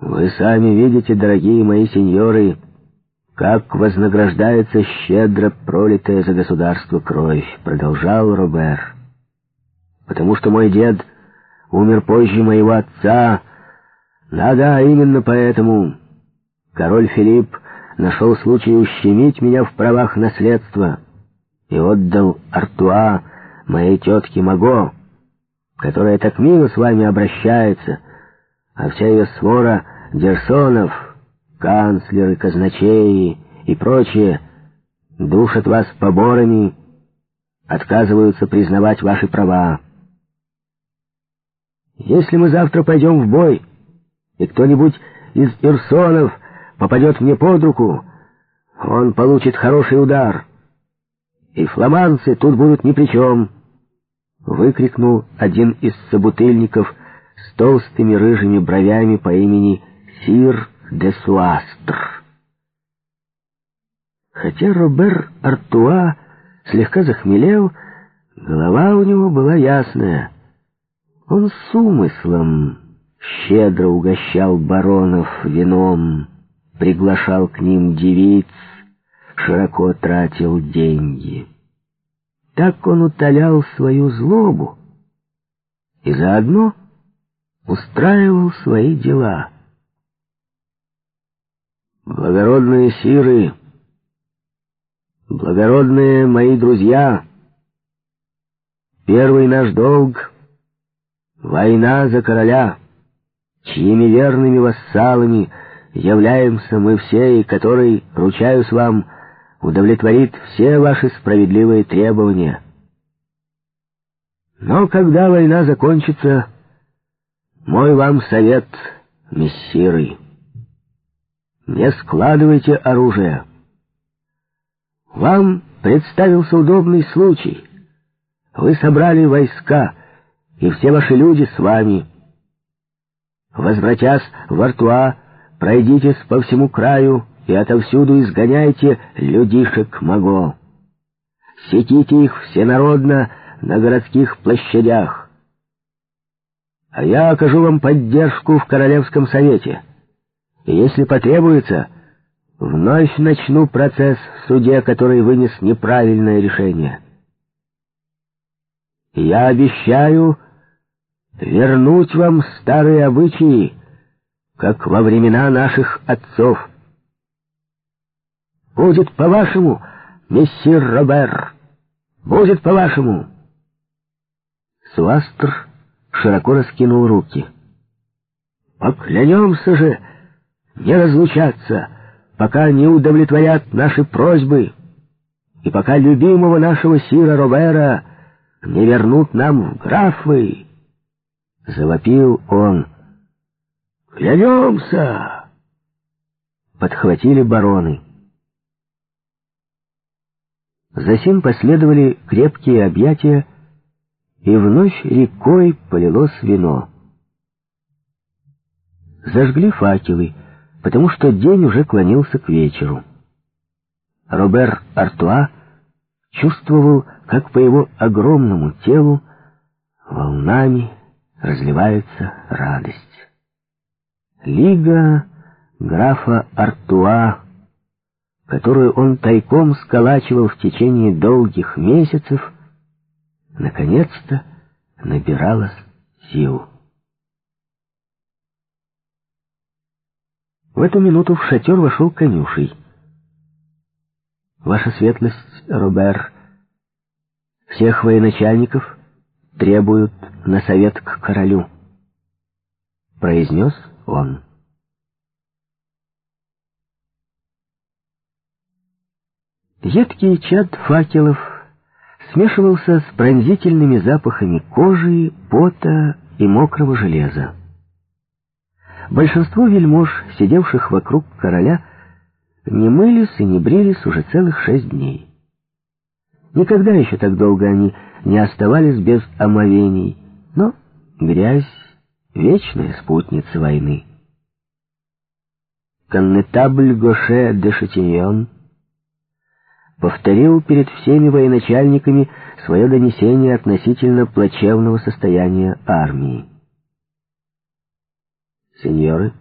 «Вы сами видите, дорогие мои сеньоры, как вознаграждается щедро пролитая за государство кровь», — продолжал Робер. «Потому что мой дед умер позже моего отца. Да-да, именно поэтому король Филипп нашел случай ущемить меня в правах наследства и отдал Артуа моей тетке Маго, которая так мило с вами обращается, а вся ее свора Дерсонов, канцлеры, казначеи и прочие душат вас поборами, отказываются признавать ваши права. Если мы завтра пойдем в бой, и кто-нибудь из Ирсонов попадет мне под руку, он получит хороший удар. И фламанцы тут будут ни при чем. Выкрикнул один из собутыльников толстыми рыжими бровями по имени Сир де Суастр. Хотя Робер Артуа слегка захмелел, голова у него была ясная. Он с умыслом щедро угощал баронов вином, приглашал к ним девиц, широко тратил деньги. Так он утолял свою злобу и заодно устраивал свои дела. Благородные сиры, благородные мои друзья, первый наш долг — война за короля, чьими верными вассалами — являемся мы все, и который, ручаюсь вам, удовлетворит все ваши справедливые требования. Но когда война закончится, мой вам совет, мессиры, не складывайте оружие. Вам представился удобный случай. Вы собрали войска, и все ваши люди с вами. Возвратясь в Артуа, Пройдитесь по всему краю и отовсюду изгоняйте людишек Маго. Сетите их всенародно на городских площадях. А я окажу вам поддержку в Королевском совете. И если потребуется, вновь начну процесс в суде, который вынес неправильное решение. Я обещаю вернуть вам старые обычаи, как во времена наших отцов. Будет по-вашему, мессир Робер, будет по-вашему. Суастр широко раскинул руки. Поклянемся же не разлучаться, пока не удовлетворят наши просьбы, и пока любимого нашего сира Робера не вернут нам в графы. Завопил он. «Клянемся!» Подхватили бароны. Затем последовали крепкие объятия, и вновь рекой полилось вино. Зажгли факелы, потому что день уже клонился к вечеру. Робер Артуа чувствовал, как по его огромному телу волнами разливается радость. Лига графа Артуа, которую он тайком сколачивал в течение долгих месяцев, наконец-то набиралась сил. В эту минуту в шатер вошел конюшей. «Ваша светлость, Робер, всех военачальников требуют на совет к королю», — произнес он. Едкий чад факелов смешивался с пронзительными запахами кожи, пота и мокрого железа. Большинство вельмож, сидевших вокруг короля, не мылись и не брились уже целых шесть дней. Никогда еще так долго они не оставались без омовений, но грязь вечная спутница войны. Коннетабль Гоше де Шатиньон повторил перед всеми военачальниками свое донесение относительно плачевного состояния армии. «Сеньоры»,